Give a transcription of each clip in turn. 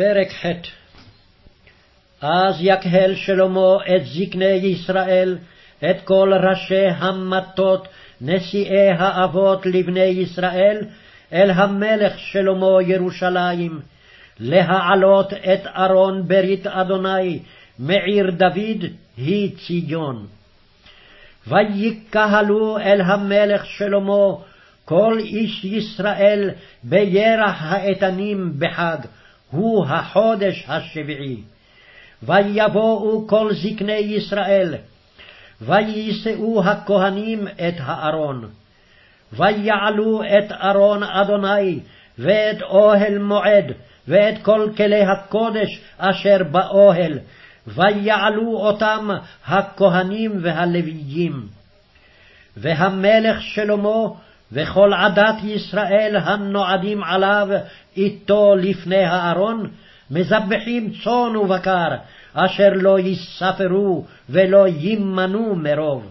פרק ח' אז יקהל שלמה את זקני ישראל, את כל ראשי המטות, נשיאי האבות לבני ישראל, אל המלך שלמה ירושלים, להעלות את ארון ברית אדוני מעיר דוד היא ציון. ויקהלו אל המלך שלמה כל איש ישראל בירח האיתנים בחג, הוא החודש השביעי. ויבואו כל זקני ישראל, ויישאו הכהנים את הארון. ויעלו את ארון אדוני, ואת אוהל מועד, ואת כל כלי הקודש אשר באוהל, ויעלו אותם הכהנים והלוויים. והמלך שלמה וכל עדת ישראל הנועדים עליו איתו לפני הארון, מזבחים צאן ובקר, אשר לא יספרו ולא יימנו מרוב.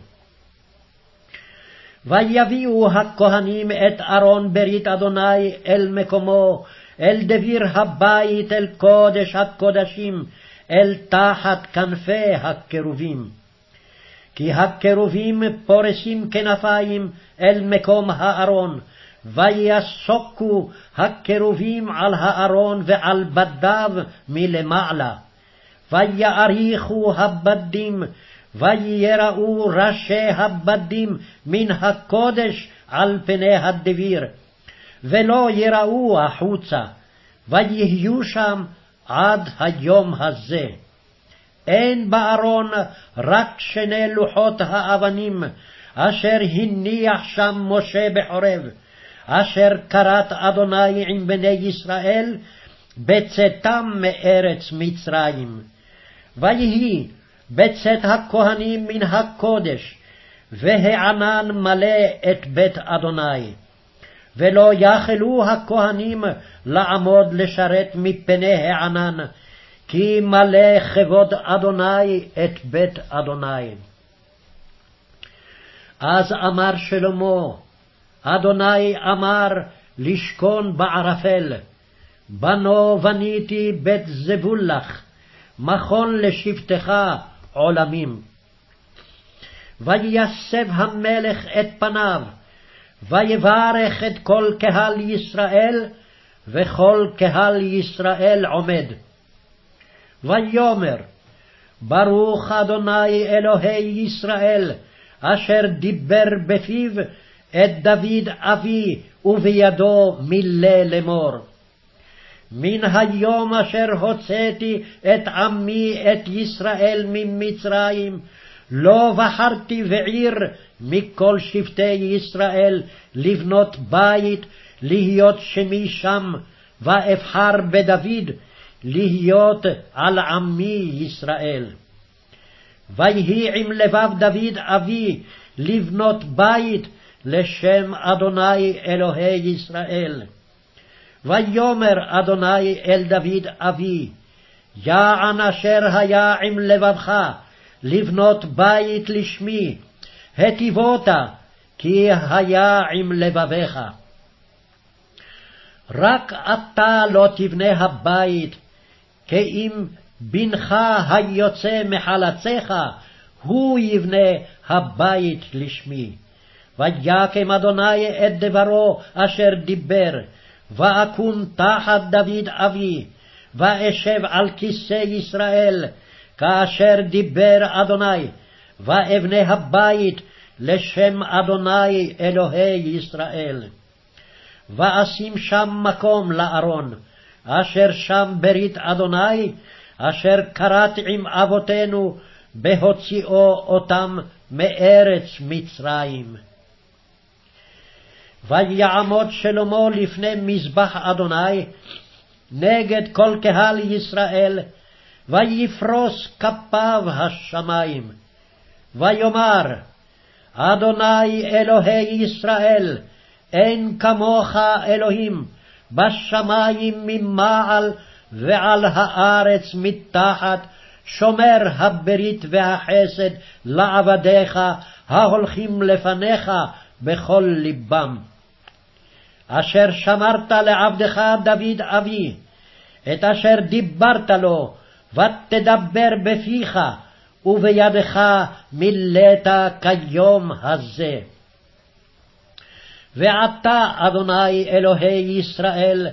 ויביאו הכהנים את ארון ברית אדוני אל מקומו, אל דביר הבית, אל קודש הקודשים, אל תחת כנפי הכרובים. כי הכרובים פורסים כנפיים אל מקום הארון, ויסוקו הכרובים על הארון ועל בדיו מלמעלה. ויאריכו הבדים, ויראו ראשי הבדים מן הקודש על פני הדביר, ולא יראו החוצה, ויהיו שם עד היום הזה. אין בארון רק שני לוחות האבנים, אשר הניח שם משה בחורב, אשר כרת אדוני עם בני ישראל, בצאתם מארץ מצרים. ויהי בצאת הכהנים מן הקודש, והענן מלא את בית אדוני. ולא יכלו הכהנים לעמוד לשרת מפני הענן, כי מלא כבוד אדוני את בית אדוני. אז אמר שלמה, אדוני אמר לשכון בערפל, בנו בניתי בית זבולך, מכון לשבטך עולמים. ויסב המלך את פניו, ויברך את כל קהל ישראל, וכל קהל ישראל עומד. ויאמר, ברוך אדוני אלוהי ישראל, אשר דיבר בפיו את דוד אבי, ובידו מילא לאמור. מן היום אשר הוצאתי את עמי את ישראל ממצרים, לא בחרתי בעיר מכל שבטי ישראל לבנות בית, להיות שמי שם, ואבחר בדוד, להיות על עמי ישראל. ויהי עם לבב דוד אבי לבנות בית לשם אדוני אלוהי ישראל. ויאמר אדוני אל דוד אבי, יען אשר היה עם לבבך לבנות בית לשמי, היטיבותה, כי היה עם לבביך. רק אתה לא תבנה הבית, כי אם בנך היוצא מחלציך, הוא יבנה הבית לשמי. ויקם אדוני את דברו אשר דיבר, ואקום תחת דוד אבי, ואשב על כיסא ישראל, כאשר דיבר אדוני, ואבנה הבית לשם אדוני אלוהי ישראל. ואשים שם מקום לארון, אשר שם ברית אדוני, אשר כרת עם אבותינו בהוציאו אותם מארץ מצרים. ויעמוד שלמה לפני מזבח אדוני נגד כל קהל ישראל, ויפרוס כפיו השמים. ויאמר, אדוני אלוהי ישראל, אין כמוך אלוהים, בשמים ממעל ועל הארץ מתחת, שומר הברית והחסד לעבדיך ההולכים לפניך בכל לבם. אשר שמרת לעבדך דוד אבי, את אשר דיברת לו, ותדבר בפיך, ובידך מילאת כיום הזה. ועתה, אדוני אלוהי ישראל,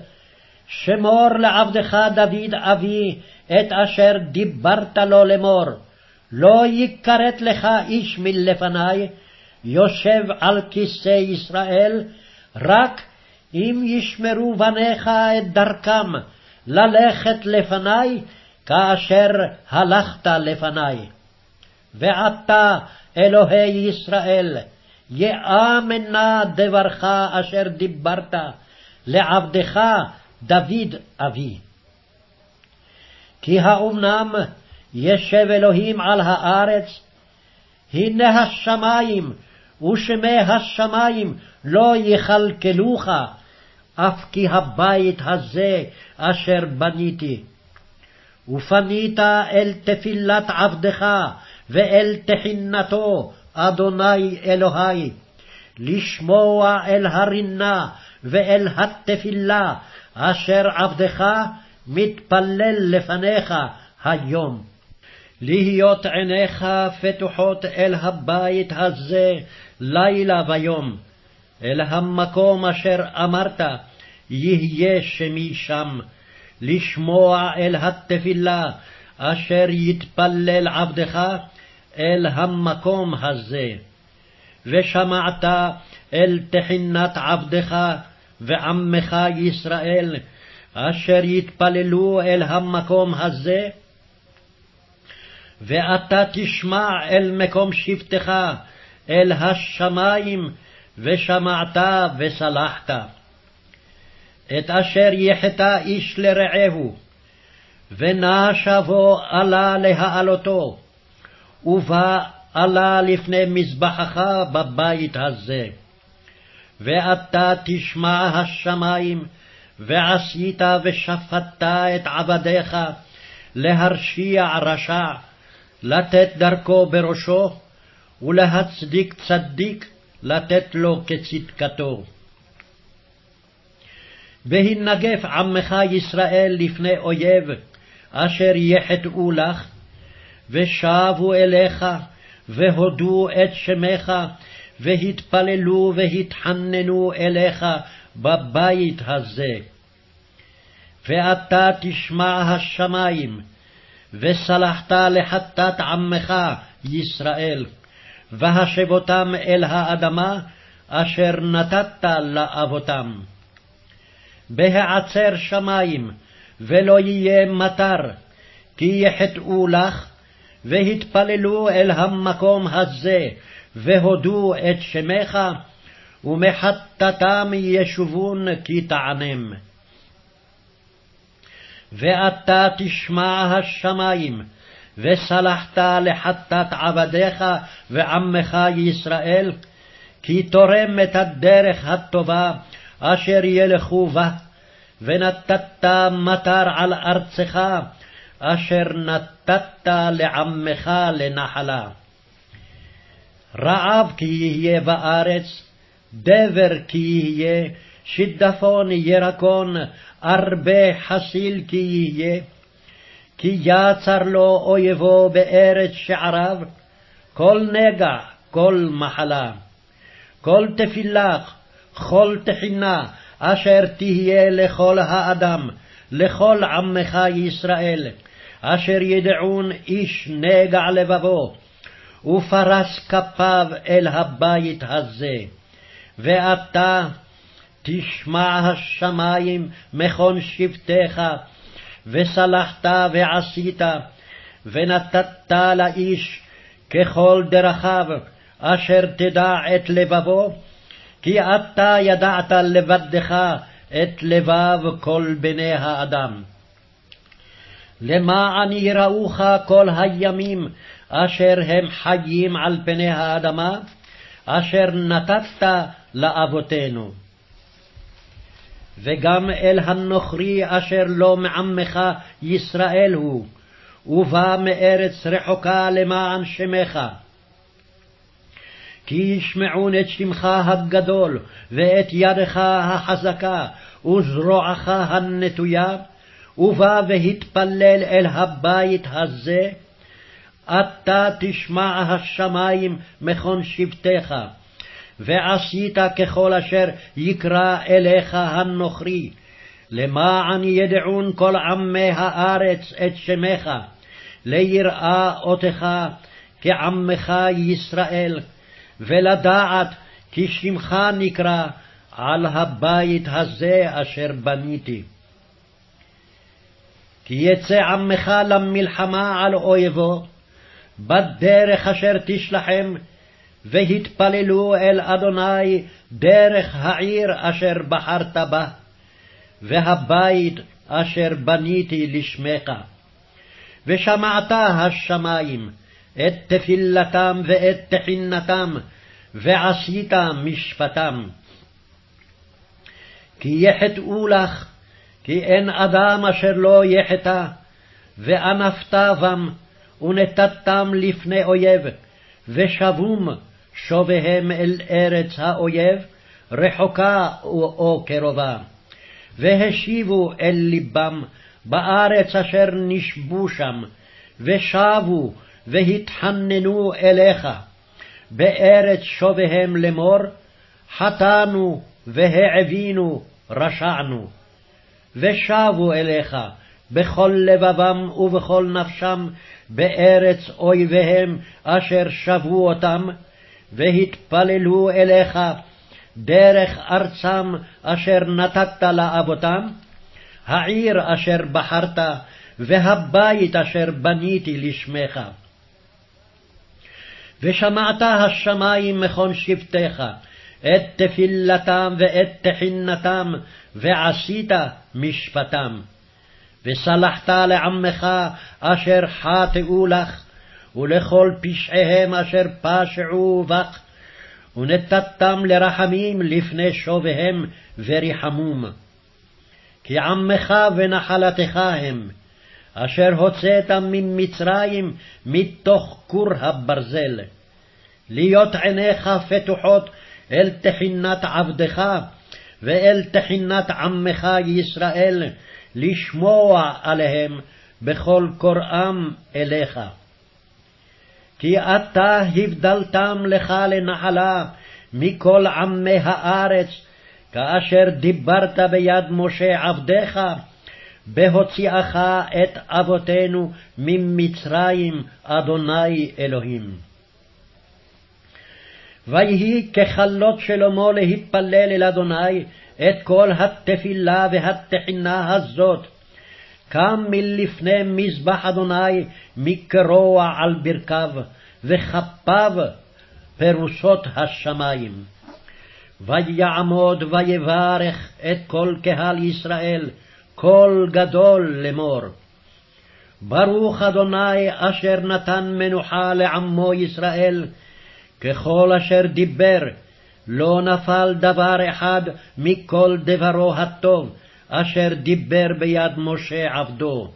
שמור לעבדך דוד אבי את אשר דיברת לו לאמור. לא יכרת לך איש מלפני, יושב על כיסא ישראל, רק אם ישמרו בניך את דרכם ללכת לפני, כאשר הלכת לפני. ועתה, אלוהי ישראל, יאמנה דברך אשר דיברת לעבדך דוד אבי. כי האומנם ישב אלוהים על הארץ? הנה השמים, ושמי השמים לא יכלכלוך, אף כי הבית הזה אשר בניתי. ופנית אל תפילת עבדך, ואל תחינתו, אדוני אלוהי, לשמוע אל הרינה ואל התפילה, אשר עבדך מתפלל לפניך היום. להיות עיניך פתוחות אל הבית הזה לילה ויום, אל המקום אשר אמרת, יהיה שמי שם, לשמוע אל התפילה אשר יתפלל עבדך אל המקום הזה. ושמעת אל תחינת עבדך ועמך ישראל, אשר יתפללו אל המקום הזה, ואתה תשמע אל מקום שבטך, אל השמים, ושמעת וסלחת. את אשר יחטא איש לרעהו, ונע שבו עלה להעלותו, ובא עלה לפני מזבחך בבית הזה. ואתה תשמע השמים, ועשית ושפטת את עבדיך, להרשיע רשע, לתת דרכו בראשו, ולהצדיק צדיק, לתת לו כצדקתו. והנגף עמך ישראל לפני אויב, אשר יחטאו לך, ושבו אליך, והודו את שמך, והתפללו והתחננו אליך בבית הזה. ואתה תשמע השמים, וסלחת לחטאת עמך ישראל, והשבותם אל האדמה אשר נתת לאבותם. בהעצר שמים, ולא יהיה מטר, כי יחטאו לך, והתפללו אל המקום הזה, והודו את שמך, ומחטאתם ישובון כי תענם. ואתה תשמע השמים, וסלחת לחטאת עבדיך ועמך ישראל, כי תורם את הדרך הטובה אשר ילכו בה, ונתת מטר על ארצך, אשר נתת לעמך לנחלה. רעב כי יהיה בארץ, דבר כי יהיה, שידפון ירקון, ארבה חסיל כי יהיה. כי יצר לו אויבו בארץ שעריו, כל נגע, כל מחלה. כל תפילח, כל תחינה, אשר תהיה לכל האדם, לכל עמך ישראל, אשר ידעון איש נגע לבבו, ופרס כפיו אל הבית הזה. ואתה תשמע השמים מכון שבטיך, וסלחת ועשית, ונתת לאיש ככל דרכיו, אשר תדע את לבבו, כי אתה ידעת לבדך את לבב כל בני האדם. למען יראוך כל הימים אשר הם חיים על פני האדמה, אשר נתת לאבותינו. וגם אל הנוכרי אשר לא מעמך ישראל הוא, ובא מארץ רחוקה למען שמך. כי ישמעון את שמך הגדול, ואת ידך החזקה, וזרועך הנטויה, ובא והתפלל אל הבית הזה, אתה תשמע השמים מכון שבטך, ועשית ככל אשר יקרא אליך הנוכרי, למען ידעון כל עמי הארץ את שמך, ליראה אותך כעמך ישראל, ולדעת כי שמך נקרא על הבית הזה אשר בניתי. כי יצא עמך למלחמה על אויבו, בדרך אשר תשלחם, והתפללו אל אדוני דרך העיר אשר בחרת בה, והבית אשר בניתי לשמך. ושמעת השמים את תפילתם ואת תחינתם, ועשית משפטם. כי יחטאו לך, כי אין אדם אשר לא יחטא, ואנפת בם, ונתתם לפני אויב, ושבום שוביהם אל ארץ האויב, רחוקה או קרובה. והשיבו אל לבם בארץ אשר נשבו שם, ושבו והתחננו אליך, בארץ שוביהם לאמור, חטאנו והעבינו, רשענו. ושבו אליך בכל לבבם ובכל נפשם בארץ אויביהם אשר שבו אותם, והתפללו אליך דרך ארצם אשר נתת לאבותם, העיר אשר בחרת, והבית אשר בניתי לשמך. ושמעת השמים מכון שבטך, את תפילתם ואת תחינתם, ועשית משפטם. וסלחת לעמך אשר חטאו לך, ולכל פשעיהם אשר פשעו בך, ונתתם לרחמים לפני שוביהם וריחמום. כי עמך ונחלתך הם, אשר הוצאת ממצרים מתוך כור הברזל. להיות עיניך פתוחות אל תחינת עבדך, ואל תחינת עמך ישראל, לשמוע עליהם בכל קוראם אליך. כי אתה הבדלתם לך לנחלה מכל עמי הארץ, כאשר דיברת ביד משה עבדך, בהוציאך את אבותינו ממצרים, אדוני אלוהים. ויהי ככלות שלמה להתפלל אל אדוני את כל התפילה והתחינה הזאת. קם מלפני מזבח אדוני מקרוע על ברכיו, וכפיו פרוסות השמים. ויעמוד ויברך את כל קהל ישראל, קול גדול לאמור. ברוך אדוני אשר נתן מנוחה לעמו ישראל, ככל אשר דיבר, לא נפל דבר אחד מכל דברו הטוב, אשר דיבר ביד משה עבדו.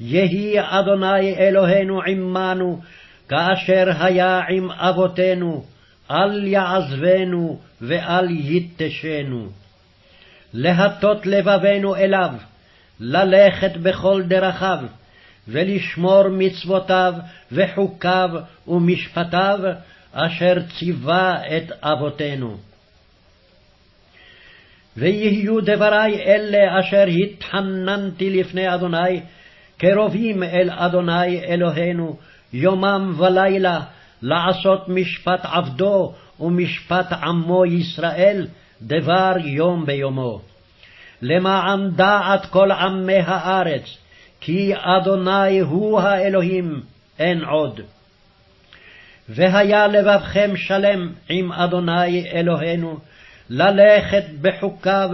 יהי אדוני אלוהינו עמנו, כאשר היה עם אבותינו, אל יעזבנו ואל יתשנו. להטות לבבנו אליו, ללכת בכל דרכיו, ולשמור מצוותיו וחוקיו ומשפטיו, אשר ציווה את אבותינו. ויהיו דברי אלה אשר התחננתי לפני אדוני, קרובים אל אדוני אלוהינו, יומם ולילה, לעשות משפט עבדו ומשפט עמו ישראל, דבר יום ביומו. למען דעת כל עמי הארץ, כי אדוני הוא האלוהים, אין עוד. והיה לבבכם שלם עם אדוני אלוהינו, ללכת בחוקיו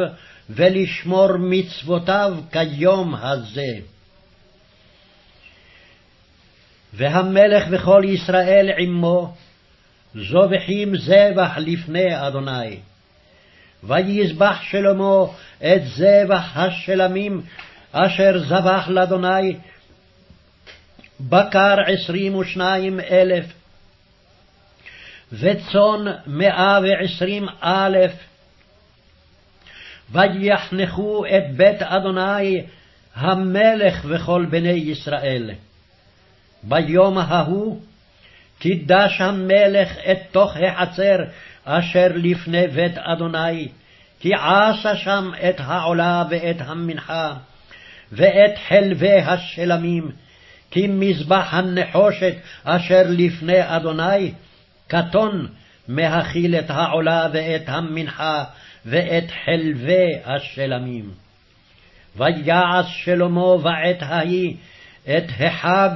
ולשמור מצוותיו כיום הזה. והמלך וכל ישראל עמו, זובחים זבח לפני אדוני. ויזבח שלמה את זבח השלמים אשר זבח לאדוני, בקר עשרים ושניים אלף, וצאן מאה ועשרים אלף. ויחנכו את בית אדוני המלך וכל בני ישראל. ביום ההוא קידש המלך את תוך החצר אשר לפני בית אדוני, כי עשה שם את העולה ואת המנחה, ואת חלבי השלמים, כי מזבח הנחושת אשר לפני אדוני, קטון מהכיל את העולה ואת המנחה ואת חלבי השלמים. ויעש שלמה בעת ההיא את החג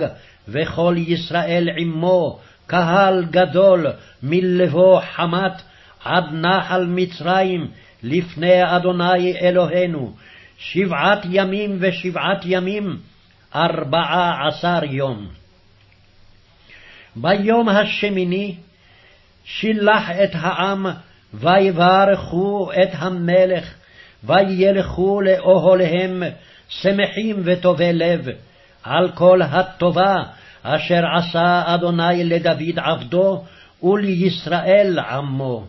וכל ישראל עמו, קהל גדול מלבוא חמת עד נחל מצרים לפני אדוני אלוהינו, שבעת ימים ושבעת ימים, ארבעה עשר יום. ביום השמיני שילח את העם, ויברכו את המלך, וילכו לאוהליהם, שמחים וטובי לב, על כל הטובה אשר עשה אדוני לדוד עבדו, ולישראל עמו.